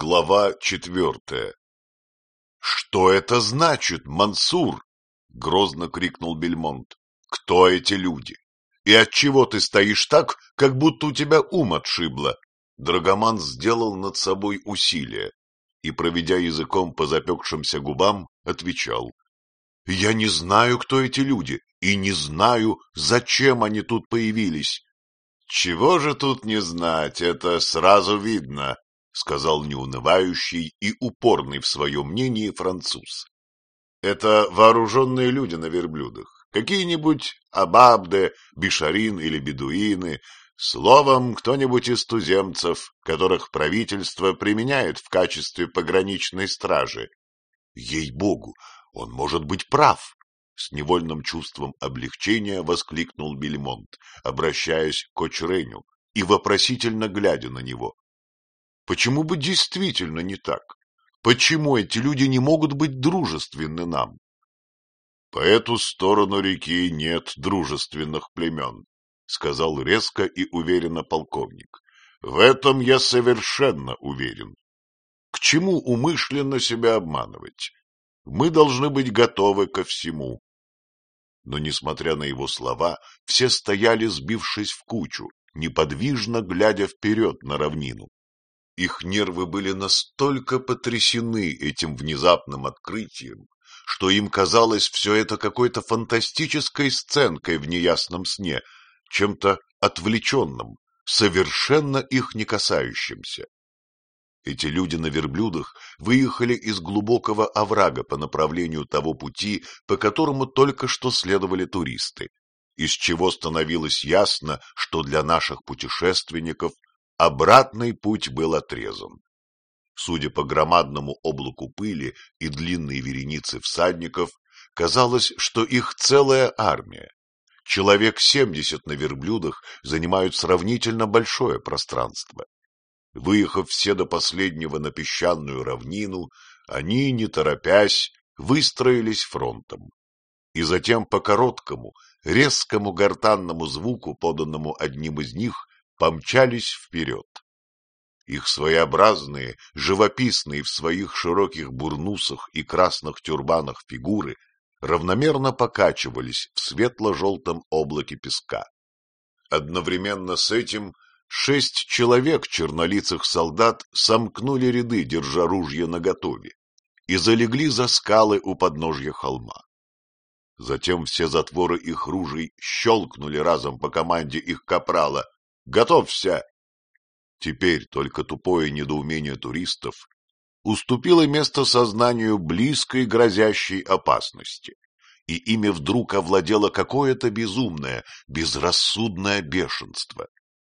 Глава четвертая — Что это значит, Мансур? — грозно крикнул Бельмонт. — Кто эти люди? И отчего ты стоишь так, как будто у тебя ум отшибло? Драгоман сделал над собой усилие и, проведя языком по запекшимся губам, отвечал. — Я не знаю, кто эти люди, и не знаю, зачем они тут появились. — Чего же тут не знать, это сразу видно, — сказал неунывающий и упорный в своем мнении француз. — Это вооруженные люди на верблюдах, какие-нибудь абабды, бишарин или бедуины, словом, кто-нибудь из туземцев, которых правительство применяет в качестве пограничной стражи. Ей-богу, он может быть прав! С невольным чувством облегчения воскликнул Бельмонт, обращаясь к Кочреню и вопросительно глядя на него. Почему бы действительно не так? Почему эти люди не могут быть дружественны нам? По эту сторону реки нет дружественных племен, сказал резко и уверенно полковник. В этом я совершенно уверен. К чему умышленно себя обманывать? Мы должны быть готовы ко всему. Но, несмотря на его слова, все стояли, сбившись в кучу, неподвижно глядя вперед на равнину. Их нервы были настолько потрясены этим внезапным открытием, что им казалось все это какой-то фантастической сценкой в неясном сне, чем-то отвлеченным, совершенно их не касающимся. Эти люди на верблюдах выехали из глубокого оврага по направлению того пути, по которому только что следовали туристы, из чего становилось ясно, что для наших путешественников Обратный путь был отрезан. Судя по громадному облаку пыли и длинной веренице всадников, казалось, что их целая армия. Человек семьдесят на верблюдах занимают сравнительно большое пространство. Выехав все до последнего на песчаную равнину, они, не торопясь, выстроились фронтом. И затем по короткому, резкому гортанному звуку, поданному одним из них, помчались вперед. Их своеобразные, живописные в своих широких бурнусах и красных тюрбанах фигуры равномерно покачивались в светло-желтом облаке песка. Одновременно с этим шесть человек чернолицых солдат сомкнули ряды, держа ружья наготове, и залегли за скалы у подножья холма. Затем все затворы их ружей щелкнули разом по команде их капрала, Готовься!» Теперь только тупое недоумение туристов уступило место сознанию близкой грозящей опасности, и ими вдруг овладело какое-то безумное, безрассудное бешенство.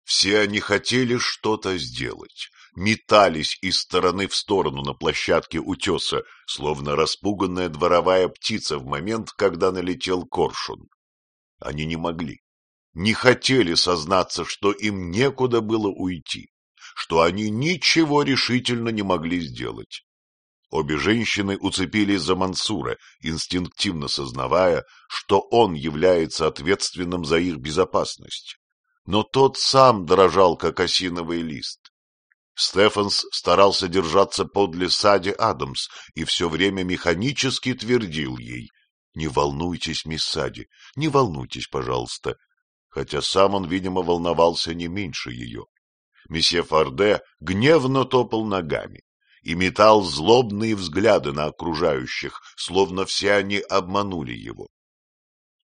Все они хотели что-то сделать, метались из стороны в сторону на площадке утеса, словно распуганная дворовая птица в момент, когда налетел коршун. Они не могли, не хотели сознаться, что им некуда было уйти, что они ничего решительно не могли сделать. Обе женщины уцепились за Мансура, инстинктивно сознавая, что он является ответственным за их безопасность. Но тот сам дрожал, как осиновый лист. Стефанс старался держаться подле Сади Адамс и все время механически твердил ей «Не волнуйтесь, мисс Сади, не волнуйтесь, пожалуйста, хотя сам он, видимо, волновался не меньше ее. Месье Фарде гневно топал ногами и метал злобные взгляды на окружающих, словно все они обманули его.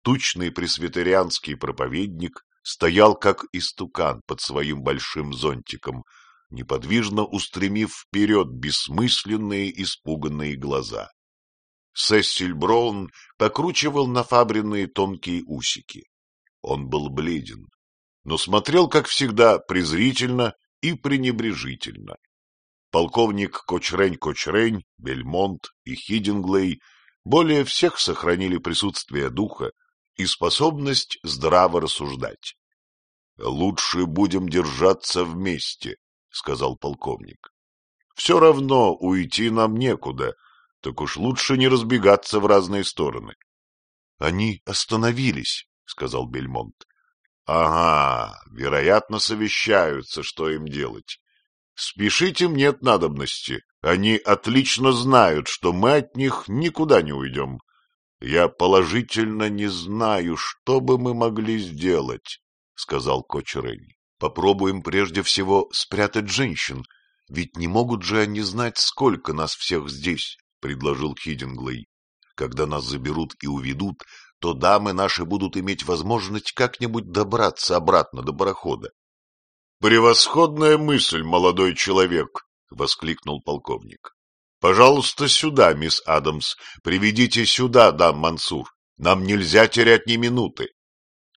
Тучный пресвитерианский проповедник стоял как истукан под своим большим зонтиком, неподвижно устремив вперед бессмысленные испуганные глаза. Сессиль Браун покручивал нафабренные тонкие усики. Он был бледен, но смотрел, как всегда, презрительно и пренебрежительно. Полковник Кочрень-Кочрень, Бельмонт и Хидинглей более всех сохранили присутствие духа и способность здраво рассуждать. — Лучше будем держаться вместе, — сказал полковник. — Все равно уйти нам некуда, так уж лучше не разбегаться в разные стороны. Они остановились, — сказал Бельмонт. — Ага, вероятно, совещаются, что им делать. Спешить им нет надобности. Они отлично знают, что мы от них никуда не уйдем. Я положительно не знаю, что бы мы могли сделать, — сказал Кочерень. Попробуем прежде всего спрятать женщин, ведь не могут же они знать, сколько нас всех здесь, — предложил Хидинглей. Когда нас заберут и уведут, то дамы наши будут иметь возможность как-нибудь добраться обратно до парохода. — Превосходная мысль, молодой человек! — воскликнул полковник. — Пожалуйста, сюда, мисс Адамс, приведите сюда, дам Мансур. Нам нельзя терять ни минуты.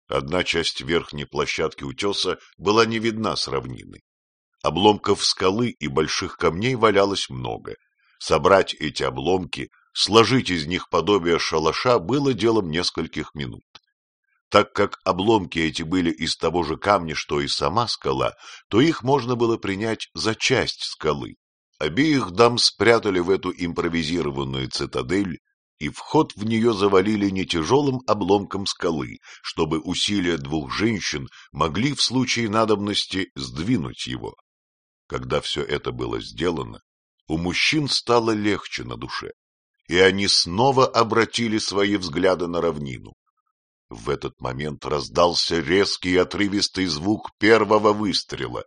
Одна часть верхней площадки утеса была не видна с равнины. Обломков скалы и больших камней валялось много. Собрать эти обломки, сложить из них подобие шалаша было делом нескольких минут. Так как обломки эти были из того же камня, что и сама скала, то их можно было принять за часть скалы. Обеих дам спрятали в эту импровизированную цитадель, и вход в нее завалили не тяжелым обломком скалы, чтобы усилия двух женщин могли в случае надобности сдвинуть его. Когда все это было сделано, у мужчин стало легче на душе, и они снова обратили свои взгляды на равнину. В этот момент раздался резкий отрывистый звук первого выстрела.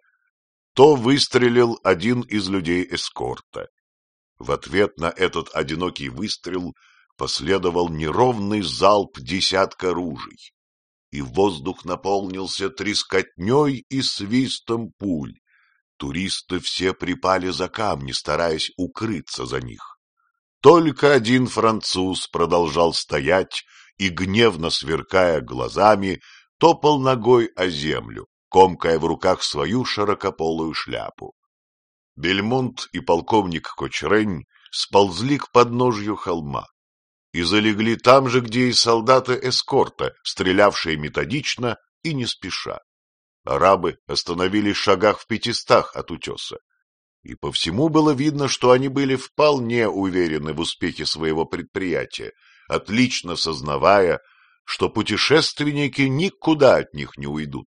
То выстрелил один из людей эскорта. В ответ на этот одинокий выстрел последовал неровный залп десятка ружей, и воздух наполнился трескотней и свистом пуль. Туристы все припали за камни, стараясь укрыться за них. Только один француз продолжал стоять и, гневно сверкая глазами, топал ногой о землю, комкая в руках свою широкополую шляпу. Бельмонт и полковник Кочрень сползли к подножью холма и залегли там же, где и солдаты эскорта, стрелявшие методично и не спеша. Арабы остановились в шагах в пятистах от утеса, и по всему было видно, что они были вполне уверены в успехе своего предприятия, отлично сознавая, что путешественники никуда от них не уйдут.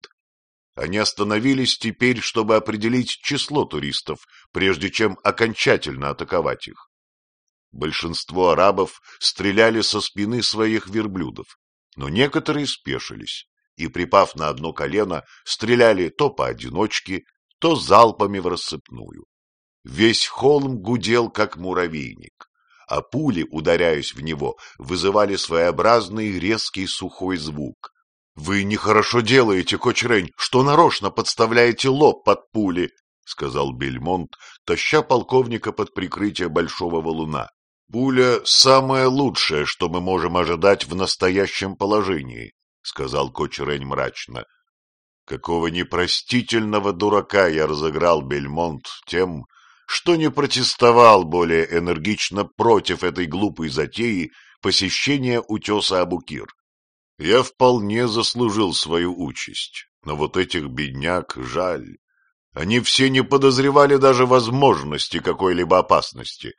Они остановились теперь, чтобы определить число туристов, прежде чем окончательно атаковать их. Большинство арабов стреляли со спины своих верблюдов, но некоторые спешились и, припав на одно колено, стреляли то поодиночке, то залпами в рассыпную. Весь холм гудел, как муравейник а пули, ударяясь в него, вызывали своеобразный резкий сухой звук. — Вы нехорошо делаете, Кочрень, что нарочно подставляете лоб под пули, — сказал Бельмонт, таща полковника под прикрытие большого валуна. — Пуля — самое лучшее, что мы можем ожидать в настоящем положении, — сказал Кочрень мрачно. Какого непростительного дурака я разыграл Бельмонт тем, что не протестовал более энергично против этой глупой затеи посещения утеса Абукир. Я вполне заслужил свою участь, но вот этих бедняк жаль. Они все не подозревали даже возможности какой-либо опасности.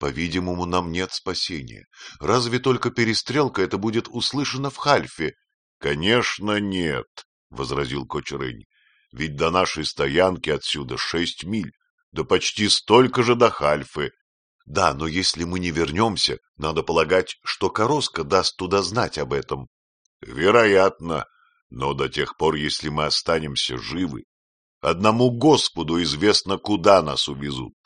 По-видимому, нам нет спасения. Разве только перестрелка это будет услышана в Хальфе? — Конечно, нет, — возразил Кочерынь. — Ведь до нашей стоянки отсюда шесть миль да почти столько же до Хальфы. Да, но если мы не вернемся, надо полагать, что Короска даст туда знать об этом. Вероятно, но до тех пор, если мы останемся живы, одному Господу известно, куда нас увезут.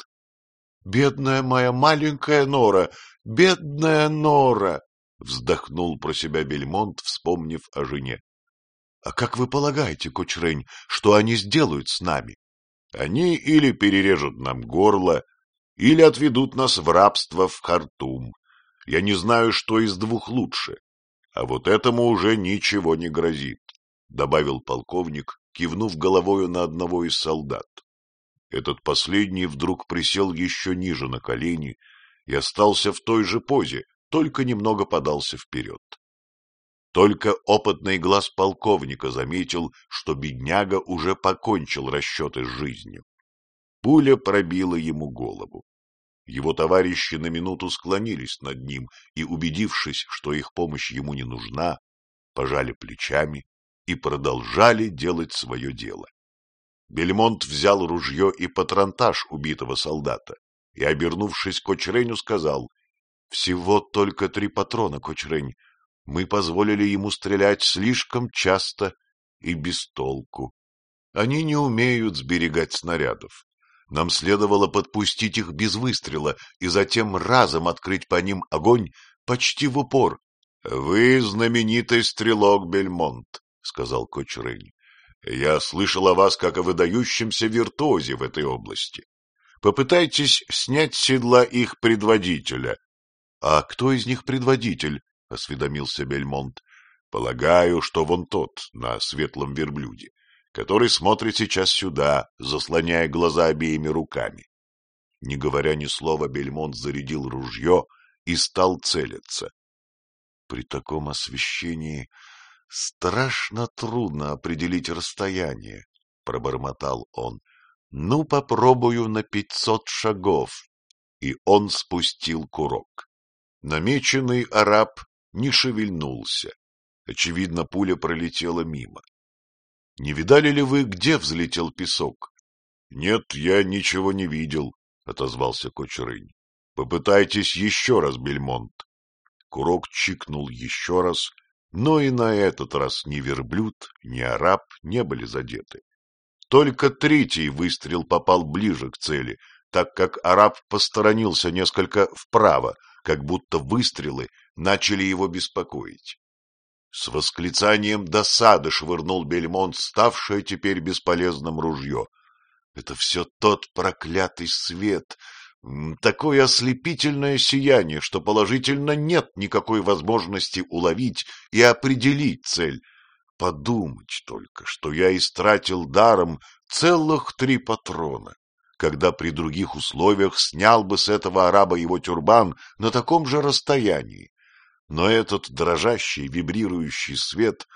Бедная моя маленькая Нора, бедная Нора! Вздохнул про себя Бельмонт, вспомнив о жене. — А как вы полагаете, Кочрень, что они сделают с нами? Они или перережут нам горло, или отведут нас в рабство в Хартум. Я не знаю, что из двух лучше. А вот этому уже ничего не грозит, — добавил полковник, кивнув головою на одного из солдат. Этот последний вдруг присел еще ниже на колени и остался в той же позе, только немного подался вперед. Только опытный глаз полковника заметил, что бедняга уже покончил расчеты с жизнью. Пуля пробила ему голову. Его товарищи на минуту склонились над ним и, убедившись, что их помощь ему не нужна, пожали плечами и продолжали делать свое дело. Бельмонт взял ружье и патронтаж убитого солдата и, обернувшись к Кочреню, сказал, «Всего только три патрона, Кочрень. Мы позволили ему стрелять слишком часто и без толку. Они не умеют сберегать снарядов. Нам следовало подпустить их без выстрела и затем разом открыть по ним огонь почти в упор. — Вы знаменитый стрелок, Бельмонт, — сказал Кочрень. Я слышал о вас как о выдающемся виртуозе в этой области. Попытайтесь снять с седла их предводителя. — А кто из них предводитель? — осведомился Бельмонт. — Полагаю, что вон тот, на светлом верблюде, который смотрит сейчас сюда, заслоняя глаза обеими руками. Не говоря ни слова, Бельмонт зарядил ружье и стал целиться. При таком освещении Страшно трудно определить расстояние, — пробормотал он. — Ну, попробую на пятьсот шагов. И он спустил курок. Намеченный араб не шевельнулся. Очевидно, пуля пролетела мимо. — Не видали ли вы, где взлетел песок? — Нет, я ничего не видел, — отозвался Кочерынь. — Попытайтесь еще раз, Бельмонт. Курок чикнул еще раз, но и на этот раз ни верблюд, ни араб не были задеты. Только третий выстрел попал ближе к цели, так как араб посторонился несколько вправо, как будто выстрелы начали его беспокоить. С восклицанием досады швырнул Бельмонт, ставшее теперь бесполезным ружье. Это все тот проклятый свет, Такое ослепительное сияние, что положительно нет никакой возможности уловить и определить цель. Подумать только, что я истратил даром целых три патрона, когда при других условиях снял бы с этого араба его тюрбан на таком же расстоянии. Но этот дрожащий, вибрирующий свет,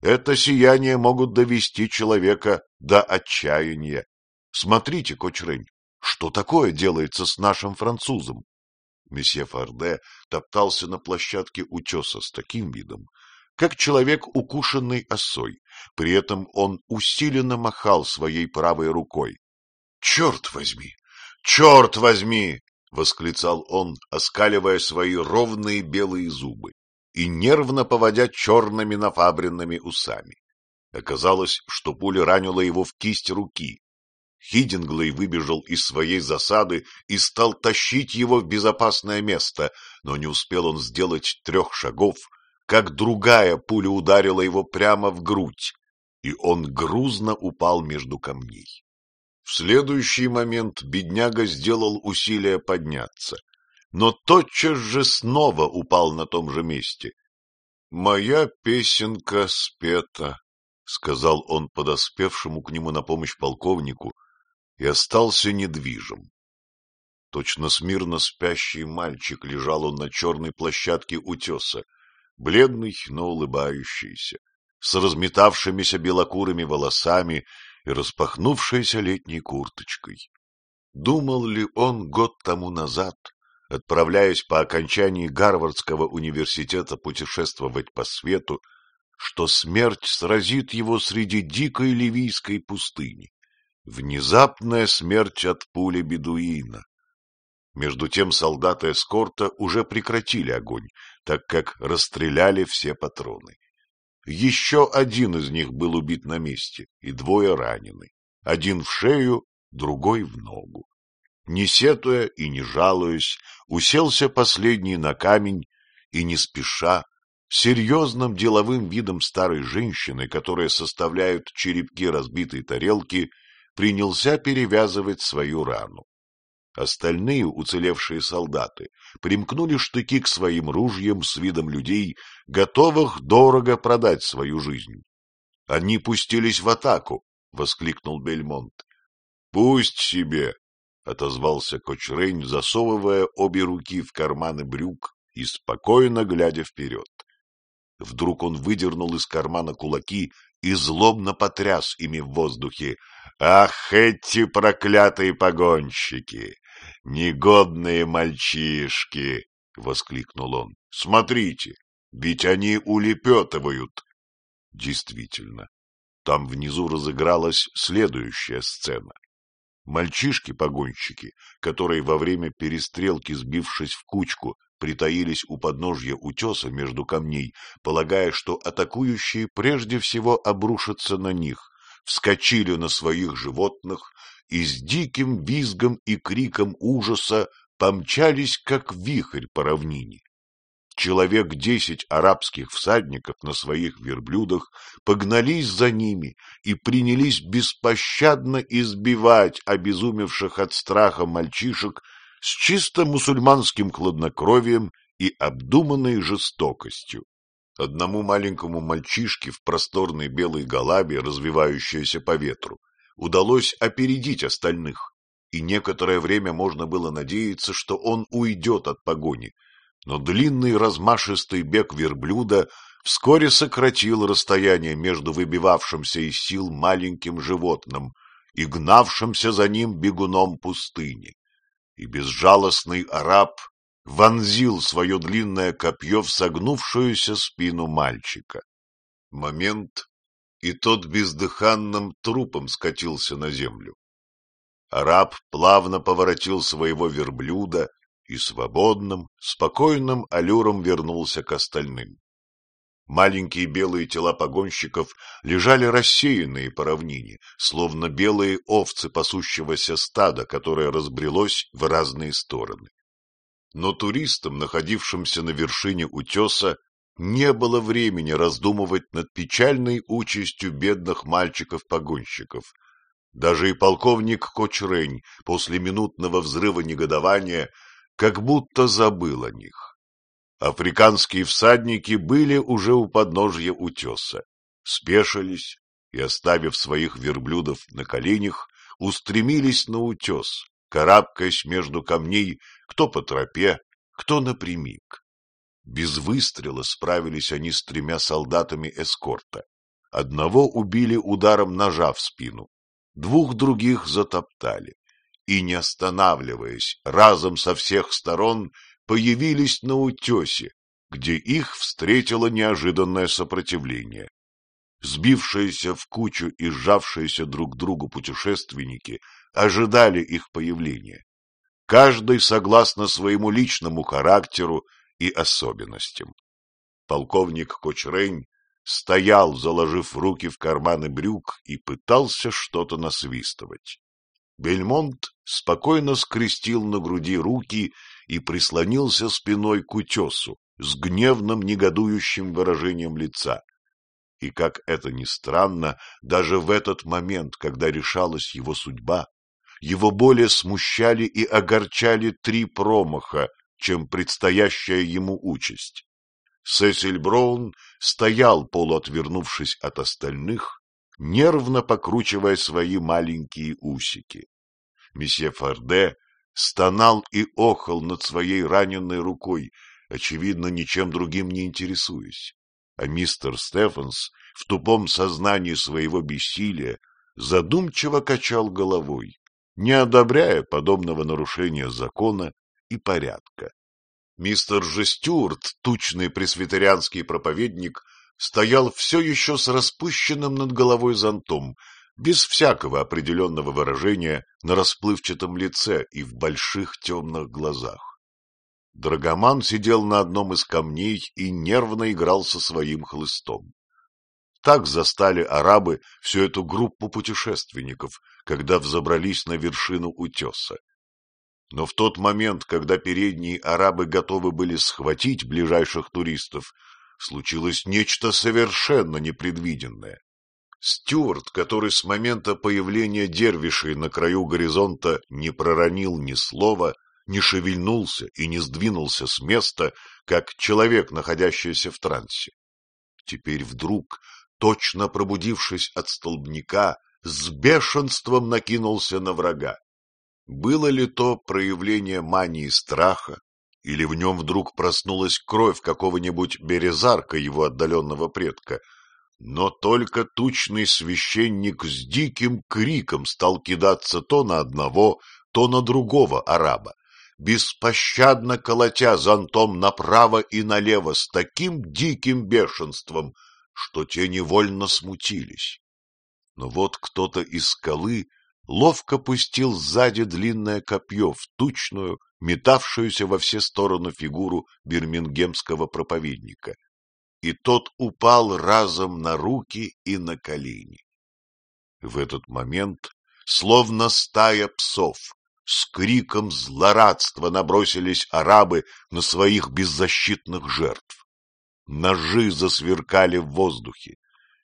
это сияние могут довести человека до отчаяния. Смотрите, Кочрень, что такое делается с нашим французом? Месье Фарде топтался на площадке утеса с таким видом, как человек, укушенный осой. При этом он усиленно махал своей правой рукой. — Черт возьми! Черт возьми! — восклицал он, оскаливая свои ровные белые зубы и нервно поводя черными нафабренными усами. Оказалось, что пуля ранила его в кисть руки, Хидинглей выбежал из своей засады и стал тащить его в безопасное место, но не успел он сделать трех шагов, как другая пуля ударила его прямо в грудь, и он грузно упал между камней. В следующий момент бедняга сделал усилие подняться, но тотчас же снова упал на том же месте. — Моя песенка спета, — сказал он подоспевшему к нему на помощь полковнику, и остался недвижим. Точно смирно спящий мальчик лежал он на черной площадке утеса, бледный, но улыбающийся, с разметавшимися белокурыми волосами и распахнувшейся летней курточкой. Думал ли он год тому назад, отправляясь по окончании Гарвардского университета путешествовать по свету, что смерть сразит его среди дикой ливийской пустыни, Внезапная смерть от пули бедуина. Между тем солдаты эскорта уже прекратили огонь, так как расстреляли все патроны. Еще один из них был убит на месте, и двое ранены. Один в шею, другой в ногу. Не сетуя и не жалуясь, уселся последний на камень и не спеша, серьезным деловым видом старой женщины, которая составляют черепки разбитой тарелки, принялся перевязывать свою рану. Остальные уцелевшие солдаты примкнули штыки к своим ружьям с видом людей, готовых дорого продать свою жизнь. — Они пустились в атаку! — воскликнул Бельмонт. — Пусть себе! — отозвался Кочрень, засовывая обе руки в карманы брюк и спокойно глядя вперед. Вдруг он выдернул из кармана кулаки и злобно потряс ими в воздухе. «Ах, эти проклятые погонщики! Негодные мальчишки!» — воскликнул он. «Смотрите, ведь они улепетывают!» Действительно, там внизу разыгралась следующая сцена. Мальчишки-погонщики, которые во время перестрелки, сбившись в кучку, притаились у подножья утеса между камней, полагая, что атакующие прежде всего обрушатся на них, вскочили на своих животных и с диким визгом и криком ужаса помчались, как вихрь по равнине. Человек десять арабских всадников на своих верблюдах погнались за ними и принялись беспощадно избивать обезумевших от страха мальчишек с чисто мусульманским хладнокровием и обдуманной жестокостью. Одному маленькому мальчишке в просторной белой галабе, развивающейся по ветру, удалось опередить остальных, и некоторое время можно было надеяться, что он уйдет от погони, но длинный размашистый бег верблюда вскоре сократил расстояние между выбивавшимся из сил маленьким животным и гнавшимся за ним бегуном пустыни. И безжалостный араб вонзил свое длинное копье в согнувшуюся спину мальчика. Момент, и тот бездыханным трупом скатился на землю. Араб плавно поворотил своего верблюда и свободным, спокойным аллюром вернулся к остальным. Маленькие белые тела погонщиков лежали рассеянные по равнине, словно белые овцы пасущегося стада, которое разбрелось в разные стороны. Но туристам, находившимся на вершине утеса, не было времени раздумывать над печальной участью бедных мальчиков-погонщиков. Даже и полковник Кочрень после минутного взрыва негодования как будто забыл о них. Африканские всадники были уже у подножья утеса, спешились и, оставив своих верблюдов на коленях, устремились на утес, карабкаясь между камней кто по тропе, кто напрямик. Без выстрела справились они с тремя солдатами эскорта. Одного убили ударом ножа в спину, двух других затоптали и, не останавливаясь, разом со всех сторон появились на утесе, где их встретило неожиданное сопротивление. Сбившиеся в кучу и сжавшиеся друг к другу путешественники ожидали их появления, каждый согласно своему личному характеру и особенностям. Полковник Кочрень стоял, заложив руки в карманы брюк, и пытался что-то насвистывать. Бельмонт спокойно скрестил на груди руки и прислонился спиной к утесу с гневным негодующим выражением лица. И, как это ни странно, даже в этот момент, когда решалась его судьба, его более смущали и огорчали три промаха, чем предстоящая ему участь. Сесиль Браун стоял, полуотвернувшись от остальных, нервно покручивая свои маленькие усики. Месье Фарде стонал и охал над своей раненной рукой, очевидно, ничем другим не интересуясь. А мистер Стефанс в тупом сознании своего бессилия задумчиво качал головой, не одобряя подобного нарушения закона и порядка. Мистер же тучный пресвитерианский проповедник, стоял все еще с распущенным над головой зонтом, без всякого определенного выражения на расплывчатом лице и в больших темных глазах. Драгоман сидел на одном из камней и нервно играл со своим хлыстом. Так застали арабы всю эту группу путешественников, когда взобрались на вершину утеса. Но в тот момент, когда передние арабы готовы были схватить ближайших туристов, случилось нечто совершенно непредвиденное. Стюарт, который с момента появления дервишей на краю горизонта не проронил ни слова, не шевельнулся и не сдвинулся с места, как человек, находящийся в трансе. Теперь вдруг, точно пробудившись от столбняка, с бешенством накинулся на врага. Было ли то проявление мании страха, или в нем вдруг проснулась кровь какого-нибудь березарка его отдаленного предка, но только тучный священник с диким криком стал кидаться то на одного, то на другого араба, беспощадно колотя зонтом направо и налево с таким диким бешенством, что те невольно смутились. Но вот кто-то из скалы ловко пустил сзади длинное копье в тучную, метавшуюся во все стороны фигуру бирмингемского проповедника. И тот упал разом на руки и на колени. В этот момент, словно стая псов, с криком злорадства набросились арабы на своих беззащитных жертв. Ножи засверкали в воздухе,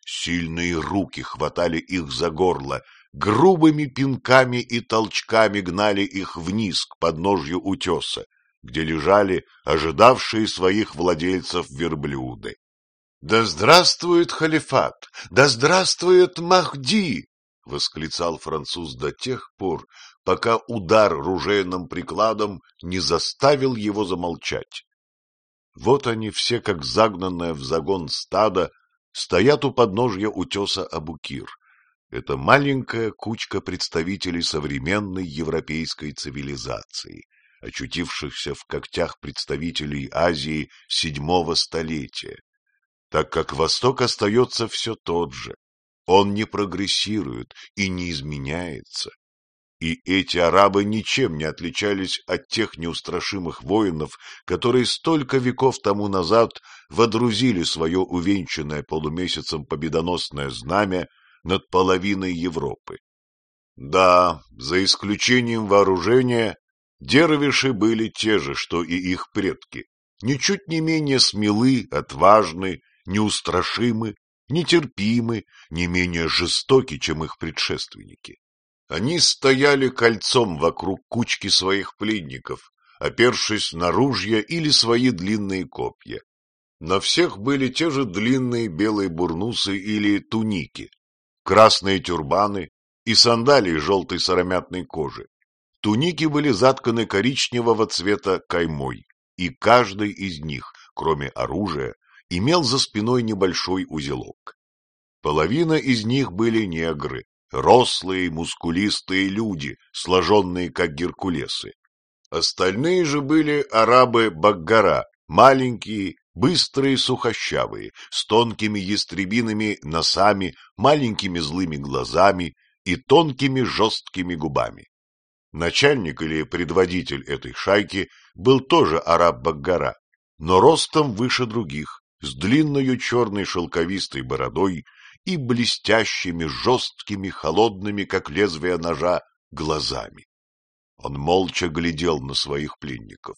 сильные руки хватали их за горло, грубыми пинками и толчками гнали их вниз к подножью утеса, где лежали ожидавшие своих владельцев верблюды. «Да здравствует халифат! Да здравствует Махди!» — восклицал француз до тех пор, пока удар ружейным прикладом не заставил его замолчать. Вот они все, как загнанное в загон стадо, стоят у подножья утеса Абукир. Это маленькая кучка представителей современной европейской цивилизации, очутившихся в когтях представителей Азии седьмого столетия. Так как Восток остается все тот же, он не прогрессирует и не изменяется. И эти арабы ничем не отличались от тех неустрашимых воинов, которые столько веков тому назад водрузили свое увенчанное полумесяцем победоносное знамя над половиной Европы. Да, за исключением вооружения, дервиши были те же, что и их предки, ничуть не менее смелы, отважны, неустрашимы, нетерпимы, не менее жестоки, чем их предшественники. Они стояли кольцом вокруг кучки своих пленников, опершись на ружья или свои длинные копья. На всех были те же длинные белые бурнусы или туники, красные тюрбаны и сандалии желтой сыромятной кожи. Туники были затканы коричневого цвета каймой, и каждый из них, кроме оружия, имел за спиной небольшой узелок. Половина из них были негры, рослые мускулистые люди, сложенные как геркулесы. Остальные же были арабы Баггара, маленькие, быстрые сухощавые, с тонкими ястребиными носами, маленькими злыми глазами и тонкими жесткими губами. Начальник или предводитель этой шайки был тоже араб Баггара, но ростом выше других, с длинной черной шелковистой бородой и блестящими, жесткими, холодными, как лезвие ножа, глазами. Он молча глядел на своих пленников,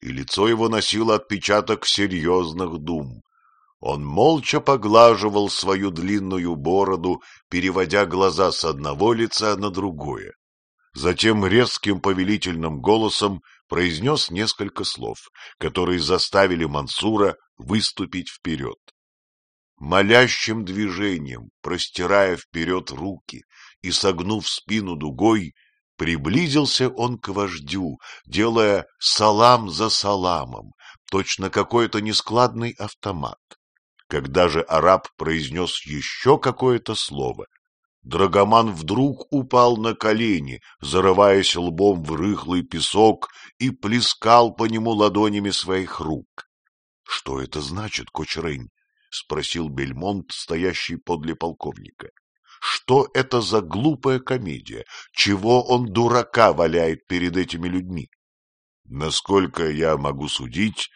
и лицо его носило отпечаток серьезных дум. Он молча поглаживал свою длинную бороду, переводя глаза с одного лица на другое. Затем резким повелительным голосом произнес несколько слов, которые заставили Мансура выступить вперед. Молящим движением, простирая вперед руки и согнув спину дугой, приблизился он к вождю, делая салам за саламом, точно какой-то нескладный автомат. Когда же араб произнес еще какое-то слово, Драгоман вдруг упал на колени, зарываясь лбом в рыхлый песок и плескал по нему ладонями своих рук. — Что это значит, Кочерень? — спросил Бельмонт, стоящий подле полковника. — Что это за глупая комедия? Чего он дурака валяет перед этими людьми? — Насколько я могу судить,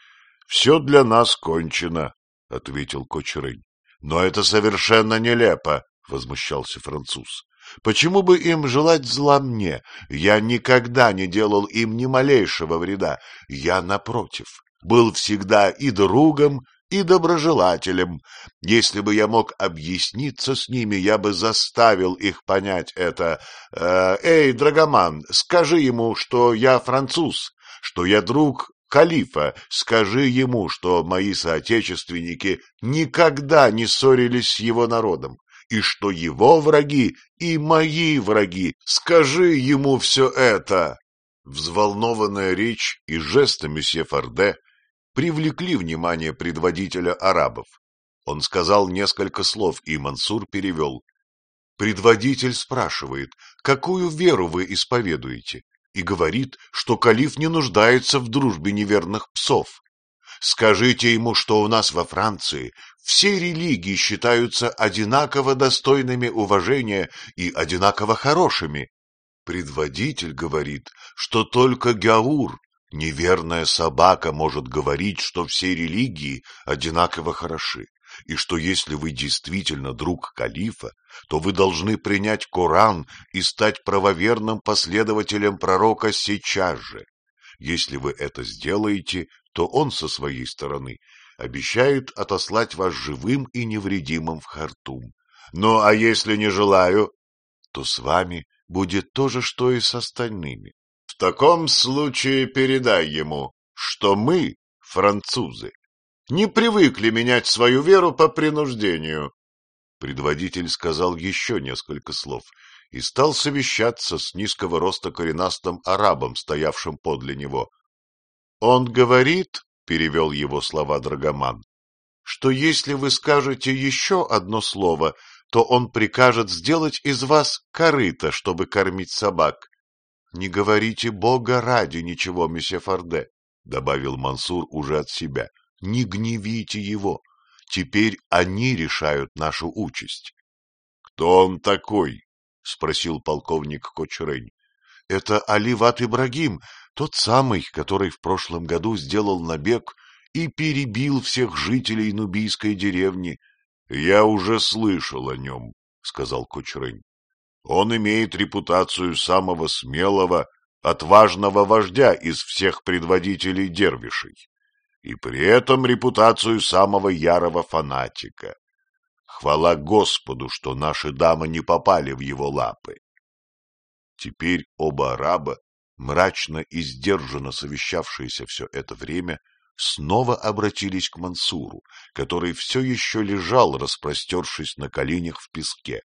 все для нас кончено, — ответил Кочерень. — Но это совершенно нелепо, — возмущался француз. — Почему бы им желать зла мне? Я никогда не делал им ни малейшего вреда. Я, напротив, был всегда и другом, и доброжелателем. Если бы я мог объясниться с ними, я бы заставил их понять это. Э, эй, Драгоман, скажи ему, что я француз, что я друг Калифа, скажи ему, что мои соотечественники никогда не ссорились с его народом, и что его враги и мои враги. Скажи ему все это. Взволнованная речь и жесты месье Форде привлекли внимание предводителя арабов. Он сказал несколько слов, и Мансур перевел. Предводитель спрашивает, какую веру вы исповедуете, и говорит, что калиф не нуждается в дружбе неверных псов. Скажите ему, что у нас во Франции все религии считаются одинаково достойными уважения и одинаково хорошими. Предводитель говорит, что только Гяур, неверная собака, может говорить, что все религии одинаково хороши, и что если вы действительно друг калифа, то вы должны принять Коран и стать правоверным последователем пророка сейчас же. Если вы это сделаете, то он со своей стороны обещает отослать вас живым и невредимым в Хартум. Ну, а если не желаю, то с вами будет то же, что и с остальными. В таком случае передай ему, что мы, французы, не привыкли менять свою веру по принуждению. Предводитель сказал еще несколько слов и стал совещаться с низкого роста коренастым арабом, стоявшим подле него. Он говорит, — перевел его слова Драгоман, — что если вы скажете еще одно слово, то он прикажет сделать из вас корыто, чтобы кормить собак. Не говорите Бога ради ничего, месье Форде, — добавил Мансур уже от себя. Не гневите его. Теперь они решают нашу участь. — Кто он такой? — спросил полковник Кочерень. — Это Аливат Ибрагим, тот самый, который в прошлом году сделал набег и перебил всех жителей нубийской деревни. — Я уже слышал о нем, — сказал Кочерень. — Он имеет репутацию самого смелого, отважного вождя из всех предводителей дервишей, и при этом репутацию самого ярого фанатика. Хвала Господу, что наши дамы не попали в его лапы. Теперь оба араба мрачно и сдержанно совещавшиеся все это время, снова обратились к Мансуру, который все еще лежал, распростершись на коленях в песке.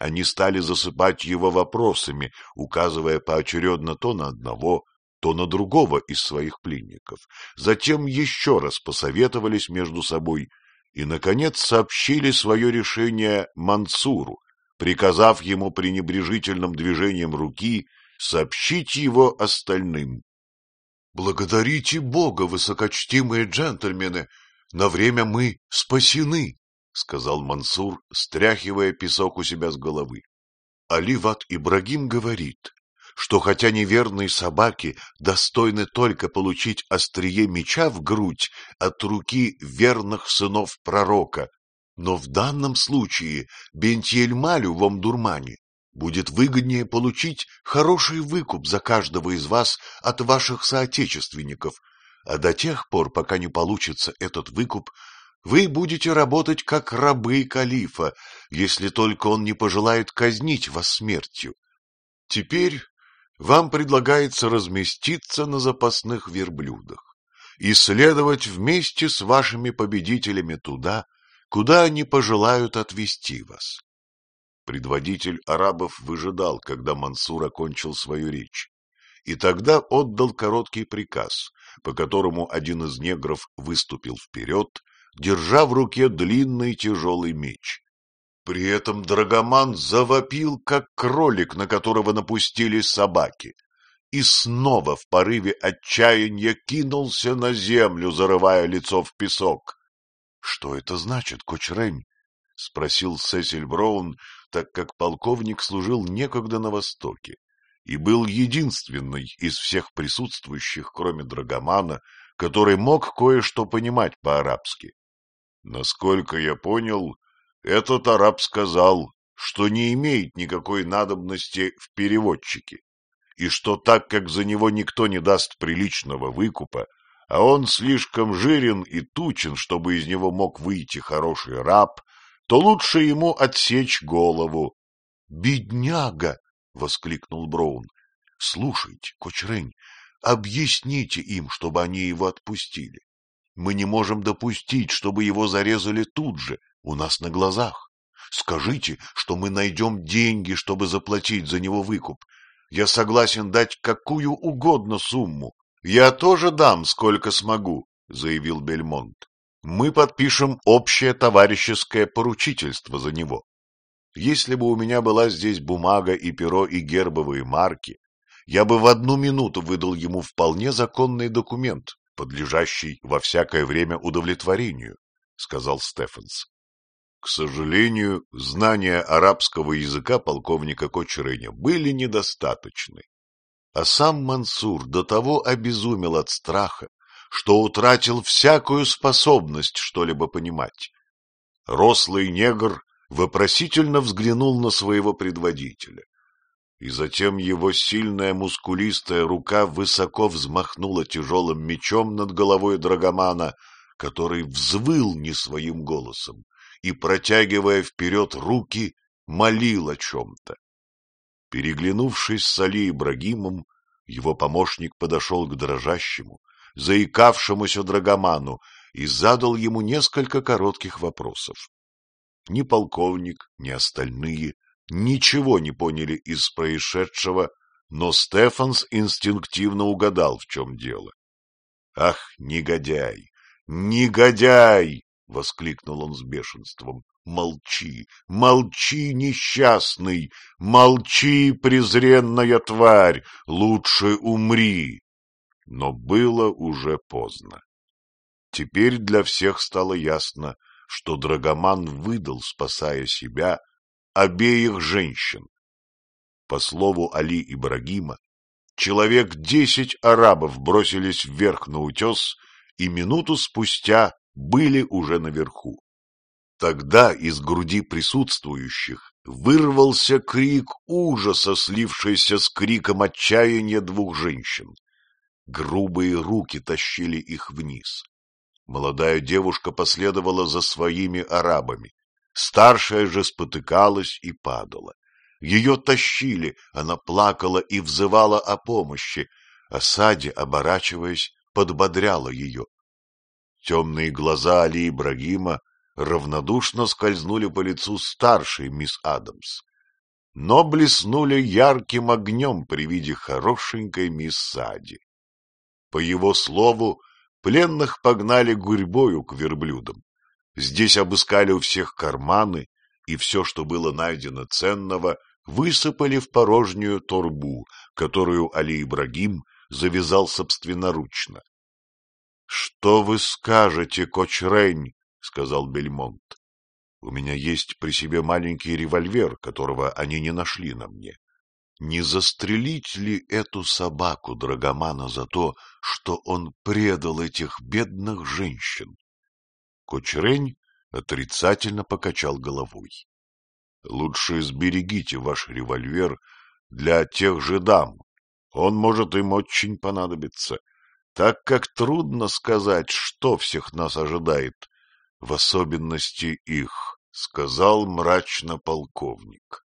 Они стали засыпать его вопросами, указывая поочередно то на одного, то на другого из своих пленников. Затем еще раз посоветовались между собой и, наконец, сообщили свое решение Мансуру, приказав ему пренебрежительным движением руки сообщить его остальным. — Благодарите Бога, высокочтимые джентльмены, на время мы спасены, — сказал Мансур, стряхивая песок у себя с головы. Аливат Ибрагим говорит, что хотя неверные собаки достойны только получить острие меча в грудь от руки верных сынов пророка, но в данном случае Бентьельмалю в Омдурмане будет выгоднее получить хороший выкуп за каждого из вас от ваших соотечественников, а до тех пор, пока не получится этот выкуп, вы будете работать как рабы калифа, если только он не пожелает казнить вас смертью. Теперь вам предлагается разместиться на запасных верблюдах и следовать вместе с вашими победителями туда, куда они пожелают отвезти вас. Предводитель арабов выжидал, когда Мансур окончил свою речь, и тогда отдал короткий приказ, по которому один из негров выступил вперед, держа в руке длинный тяжелый меч. При этом Драгоман завопил, как кролик, на которого напустили собаки, и снова в порыве отчаяния кинулся на землю, зарывая лицо в песок. — Что это значит, Кочрень? — спросил Сесиль Браун, так как полковник служил некогда на Востоке и был единственный из всех присутствующих, кроме Драгомана, который мог кое-что понимать по-арабски. Насколько я понял, этот араб сказал, что не имеет никакой надобности в переводчике, и что так как за него никто не даст приличного выкупа, а он слишком жирен и тучен, чтобы из него мог выйти хороший раб, то лучше ему отсечь голову. — Бедняга! — воскликнул Броун. — Слушайте, Кочрень, объясните им, чтобы они его отпустили. Мы не можем допустить, чтобы его зарезали тут же, у нас на глазах. Скажите, что мы найдем деньги, чтобы заплатить за него выкуп. Я согласен дать какую угодно сумму. Я тоже дам, сколько смогу, — заявил Бельмонт мы подпишем общее товарищеское поручительство за него. Если бы у меня была здесь бумага и перо и гербовые марки, я бы в одну минуту выдал ему вполне законный документ, подлежащий во всякое время удовлетворению, — сказал Стефанс. К сожалению, знания арабского языка полковника Кочереня были недостаточны. А сам Мансур до того обезумел от страха, что утратил всякую способность что-либо понимать. Рослый негр вопросительно взглянул на своего предводителя, и затем его сильная мускулистая рука высоко взмахнула тяжелым мечом над головой Драгомана, который взвыл не своим голосом и, протягивая вперед руки, молил о чем-то. Переглянувшись с Али Ибрагимом, его помощник подошел к дрожащему, заикавшемуся Драгоману и задал ему несколько коротких вопросов. Ни полковник, ни остальные ничего не поняли из происшедшего, но Стефанс инстинктивно угадал, в чем дело. — Ах, негодяй! Негодяй! — воскликнул он с бешенством. — Молчи, молчи, несчастный, молчи, презренная тварь, лучше умри. Но было уже поздно. Теперь для всех стало ясно, что Драгоман выдал, спасая себя, обеих женщин. По слову Али Ибрагима, человек десять арабов бросились вверх на утес и минуту спустя были уже наверху. Тогда из груди присутствующих вырвался крик ужаса, слившийся с криком отчаяния двух женщин. Грубые руки тащили их вниз. Молодая девушка последовала за своими арабами. Старшая же спотыкалась и падала. Ее тащили, она плакала и взывала о помощи, а Сади, оборачиваясь, подбодряла ее. Темные глаза Али Ибрагима равнодушно скользнули по лицу старшей мисс Адамс, но блеснули ярким огнем при виде хорошенькой мисс Сади. По его слову, пленных погнали гурьбою к верблюдам. Здесь обыскали у всех карманы, и все, что было найдено ценного, высыпали в порожнюю торбу, которую Али Ибрагим завязал собственноручно. — Что вы скажете, Кочрень? — сказал Бельмонт. — У меня есть при себе маленький револьвер, которого они не нашли на мне. Не застрелить ли эту собаку Драгомана за то, что он предал этих бедных женщин? Кочрень отрицательно покачал головой. — Лучше сберегите ваш револьвер для тех же дам. Он может им очень понадобиться. — так как трудно сказать, что всех нас ожидает, в особенности их, — сказал мрачно полковник.